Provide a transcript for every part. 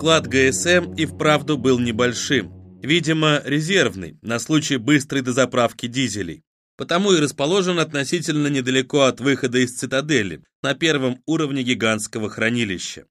Склад ГСМ и вправду был небольшим. Видимо, резервный, на случай быстрой дозаправки дизелей. Потому и расположен относительно недалеко от выхода из цитадели, на первом уровне гигантского хранилища.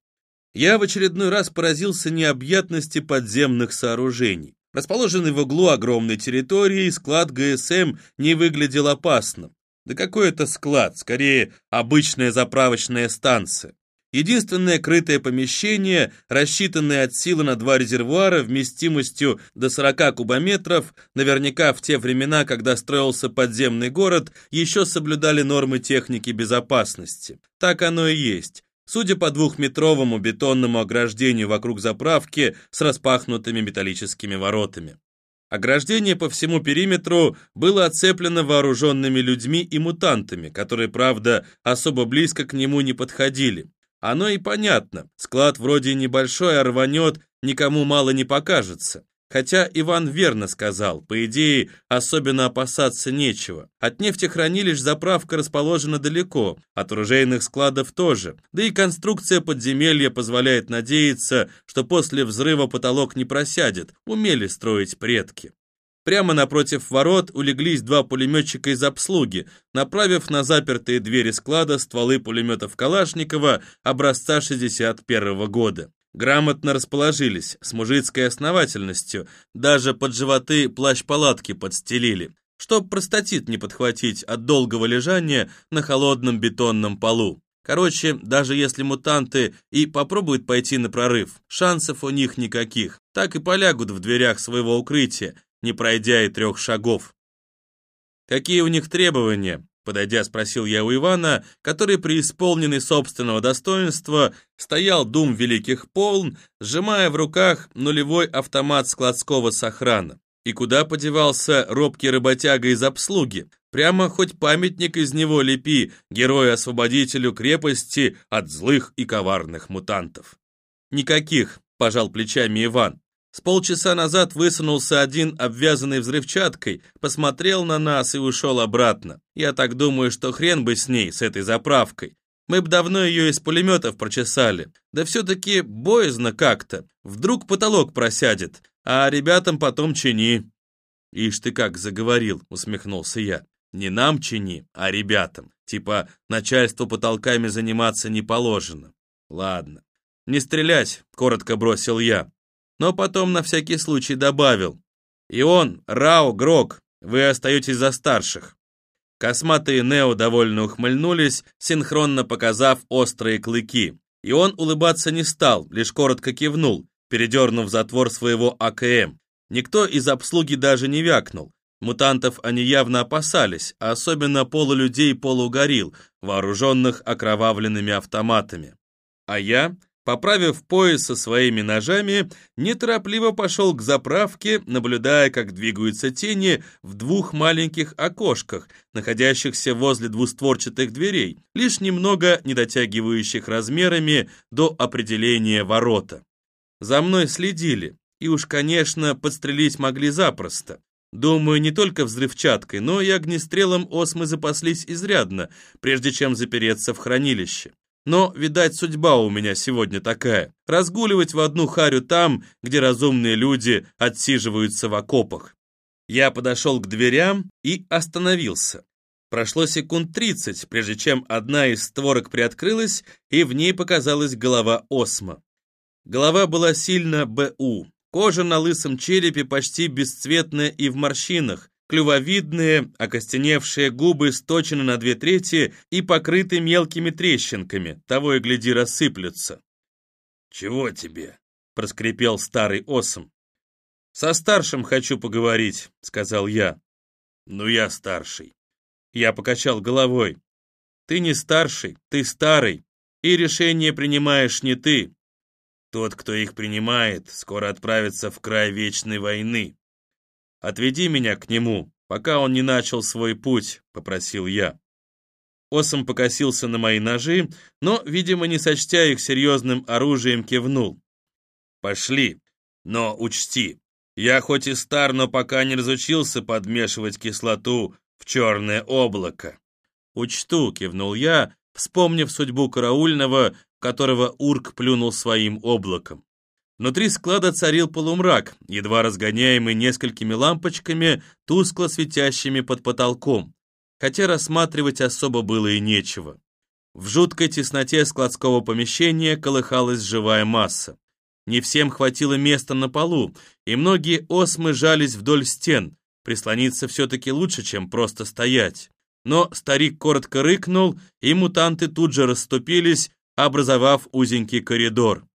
Я в очередной раз поразился необъятности подземных сооружений. Расположенный в углу огромной территории, склад ГСМ не выглядел опасным. Да какой это склад, скорее обычная заправочная станция. Единственное крытое помещение, рассчитанное от силы на два резервуара вместимостью до 40 кубометров, наверняка в те времена, когда строился подземный город, еще соблюдали нормы техники безопасности. Так оно и есть. Судя по двухметровому бетонному ограждению вокруг заправки с распахнутыми металлическими воротами. Ограждение по всему периметру было оцеплено вооруженными людьми и мутантами, которые, правда, особо близко к нему не подходили. Оно и понятно, склад вроде небольшой, а рванет, никому мало не покажется. Хотя Иван верно сказал, по идее, особенно опасаться нечего. От нефтехранилищ заправка расположена далеко, от оружейных складов тоже. Да и конструкция подземелья позволяет надеяться, что после взрыва потолок не просядет, умели строить предки. Прямо напротив ворот улеглись два пулеметчика из обслуги, направив на запертые двери склада стволы пулеметов Калашникова образца 61 года. Грамотно расположились, с мужицкой основательностью, даже под животы плащ-палатки подстелили, чтоб простатит не подхватить от долгого лежания на холодном бетонном полу. Короче, даже если мутанты и попробуют пойти на прорыв, шансов у них никаких, так и полягут в дверях своего укрытия, не пройдя и трех шагов. Какие у них требования? Подойдя, спросил я у Ивана, который, преисполненный собственного достоинства, стоял дум великих полн, сжимая в руках нулевой автомат складского сохрана. И куда подевался робкий работяга из обслуги? Прямо хоть памятник из него лепи, герою-освободителю крепости от злых и коварных мутантов. «Никаких», — пожал плечами Иван. С полчаса назад высунулся один, обвязанный взрывчаткой, посмотрел на нас и ушел обратно. Я так думаю, что хрен бы с ней, с этой заправкой. Мы бы давно ее из пулеметов прочесали. Да все-таки боязно как-то. Вдруг потолок просядет, а ребятам потом чини. «Ишь ты как заговорил», — усмехнулся я. «Не нам чини, а ребятам. Типа, начальству потолками заниматься не положено». «Ладно». «Не стрелять», — коротко бросил я но потом на всякий случай добавил. «И он, Рао, Грок, вы остаетесь за старших». Косматые Нео довольно ухмыльнулись, синхронно показав острые клыки. И он улыбаться не стал, лишь коротко кивнул, передернув затвор своего АКМ. Никто из обслуги даже не вякнул. Мутантов они явно опасались, а особенно полулюдей-полугорил, вооруженных окровавленными автоматами. А я Поправив пояс со своими ножами, неторопливо пошел к заправке, наблюдая, как двигаются тени в двух маленьких окошках, находящихся возле двустворчатых дверей, лишь немного не дотягивающих размерами до определения ворота. За мной следили, и уж, конечно, подстрелить могли запросто. Думаю, не только взрывчаткой, но и огнестрелом осмы запаслись изрядно, прежде чем запереться в хранилище. Но, видать, судьба у меня сегодня такая. Разгуливать в одну харю там, где разумные люди отсиживаются в окопах. Я подошел к дверям и остановился. Прошло секунд тридцать, прежде чем одна из створок приоткрылась, и в ней показалась голова Осма. Голова была сильно БУ. Кожа на лысом черепе почти бесцветная и в морщинах, Клювовидные, окостеневшие губы сточены на две трети и покрыты мелкими трещинками, того и гляди рассыплются. «Чего тебе?» — проскрипел старый осом. «Со старшим хочу поговорить», — сказал я. «Ну, я старший». Я покачал головой. «Ты не старший, ты старый, и решение принимаешь не ты. Тот, кто их принимает, скоро отправится в край вечной войны. «Отведи меня к нему, пока он не начал свой путь», — попросил я. Осом покосился на мои ножи, но, видимо, не сочтя их серьезным оружием, кивнул. «Пошли, но учти, я хоть и стар, но пока не разучился подмешивать кислоту в черное облако». «Учту», — кивнул я, вспомнив судьбу караульного, которого Урк плюнул своим облаком. Внутри склада царил полумрак, едва разгоняемый несколькими лампочками, тускло светящими под потолком, хотя рассматривать особо было и нечего. В жуткой тесноте складского помещения колыхалась живая масса. Не всем хватило места на полу, и многие осмы жались вдоль стен. Прислониться все-таки лучше, чем просто стоять. Но старик коротко рыкнул, и мутанты тут же расступились, образовав узенький коридор.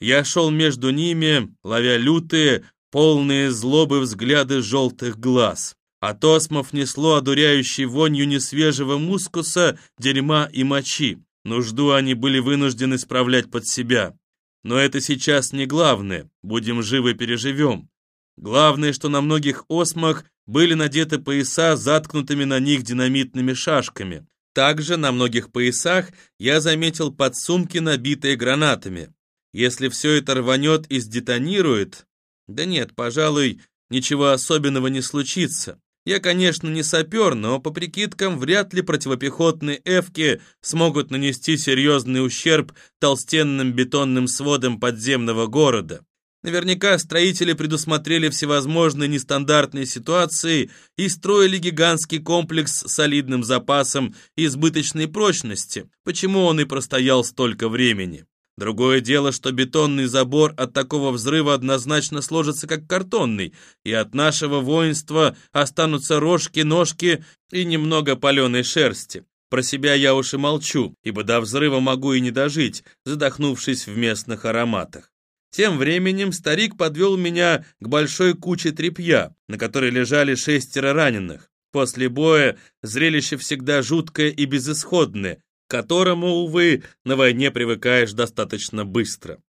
Я шел между ними, ловя лютые, полные злобы взгляды желтых глаз. От осмов несло одуряющей вонью несвежего мускуса, дерьма и мочи. Нужду они были вынуждены справлять под себя. Но это сейчас не главное, будем живы переживем. Главное, что на многих осмах были надеты пояса заткнутыми на них динамитными шашками. Также на многих поясах я заметил подсумки, набитые гранатами. Если все это рванет и сдетонирует... Да нет, пожалуй, ничего особенного не случится. Я, конечно, не сапер, но по прикидкам вряд ли противопехотные «Эвки» смогут нанести серьезный ущерб толстенным бетонным сводам подземного города. Наверняка строители предусмотрели всевозможные нестандартные ситуации и строили гигантский комплекс с солидным запасом избыточной прочности, почему он и простоял столько времени. Другое дело, что бетонный забор от такого взрыва однозначно сложится как картонный, и от нашего воинства останутся рожки, ножки и немного паленой шерсти. Про себя я уж и молчу, ибо до взрыва могу и не дожить, задохнувшись в местных ароматах. Тем временем старик подвел меня к большой куче тряпья, на которой лежали шестеро раненых. После боя зрелище всегда жуткое и безысходное, которому, увы, на войне привыкаешь достаточно быстро.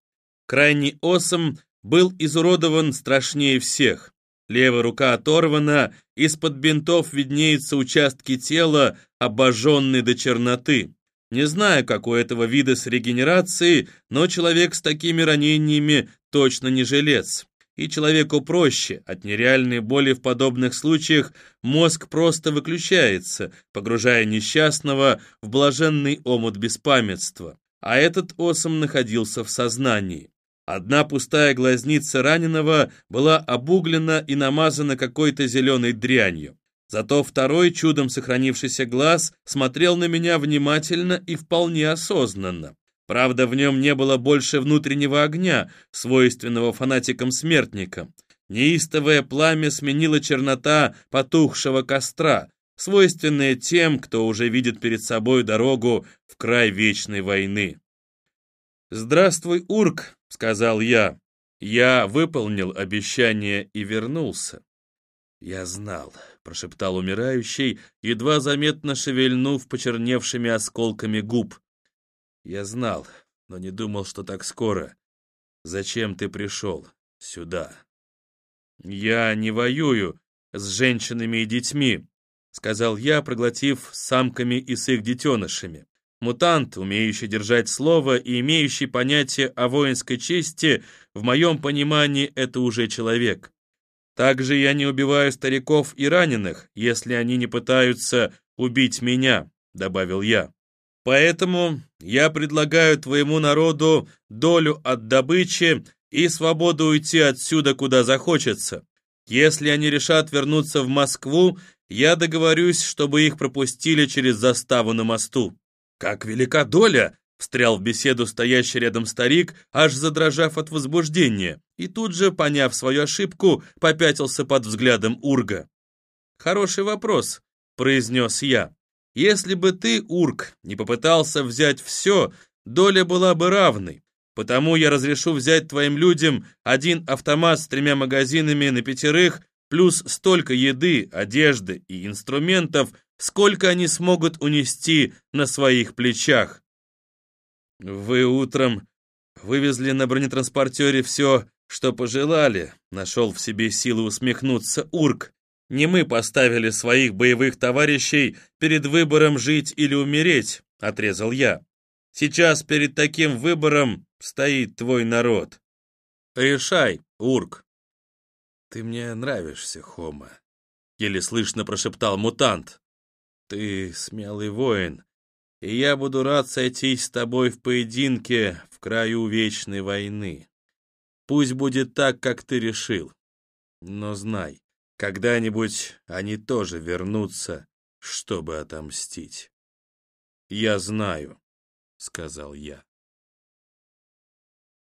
Крайний осом был изуродован страшнее всех. Левая рука оторвана, из-под бинтов виднеются участки тела, обожженные до черноты. Не знаю, как у этого вида с регенерацией, но человек с такими ранениями точно не жилец и человеку проще, от нереальной боли в подобных случаях мозг просто выключается, погружая несчастного в блаженный омут беспамятства. А этот осом находился в сознании. Одна пустая глазница раненого была обуглена и намазана какой-то зеленой дрянью. Зато второй, чудом сохранившийся глаз, смотрел на меня внимательно и вполне осознанно. Правда, в нем не было больше внутреннего огня, свойственного фанатикам-смертникам. Неистовое пламя сменило чернота потухшего костра, свойственная тем, кто уже видит перед собой дорогу в край вечной войны. «Здравствуй, Урк», — сказал я. Я выполнил обещание и вернулся. «Я знал», — прошептал умирающий, едва заметно шевельнув почерневшими осколками губ. Я знал, но не думал, что так скоро. Зачем ты пришел сюда? Я не воюю с женщинами и детьми, сказал я, проглотив самками и с их детенышами. Мутант, умеющий держать слово и имеющий понятие о воинской чести, в моем понимании это уже человек. Также я не убиваю стариков и раненых, если они не пытаются убить меня, добавил я. Поэтому я предлагаю твоему народу долю от добычи и свободу уйти отсюда, куда захочется. Если они решат вернуться в Москву, я договорюсь, чтобы их пропустили через заставу на мосту. Как велика доля, встрял в беседу стоящий рядом старик, аж задрожав от возбуждения, и тут же, поняв свою ошибку, попятился под взглядом Урга. «Хороший вопрос», — произнес я. Если бы ты, Урк, не попытался взять все, доля была бы равной. Потому я разрешу взять твоим людям один автомат с тремя магазинами на пятерых, плюс столько еды, одежды и инструментов, сколько они смогут унести на своих плечах. Вы утром вывезли на бронетранспортере все, что пожелали, нашел в себе силы усмехнуться Урк. Не мы поставили своих боевых товарищей перед выбором жить или умереть, отрезал я. Сейчас перед таким выбором стоит твой народ. Решай, Урк. Ты мне нравишься, Хома, еле слышно прошептал мутант. Ты смелый воин, и я буду рад сойтись с тобой в поединке в краю вечной войны. Пусть будет так, как ты решил. Но знай, когда-нибудь они тоже вернутся, чтобы отомстить. «Я знаю», — сказал я.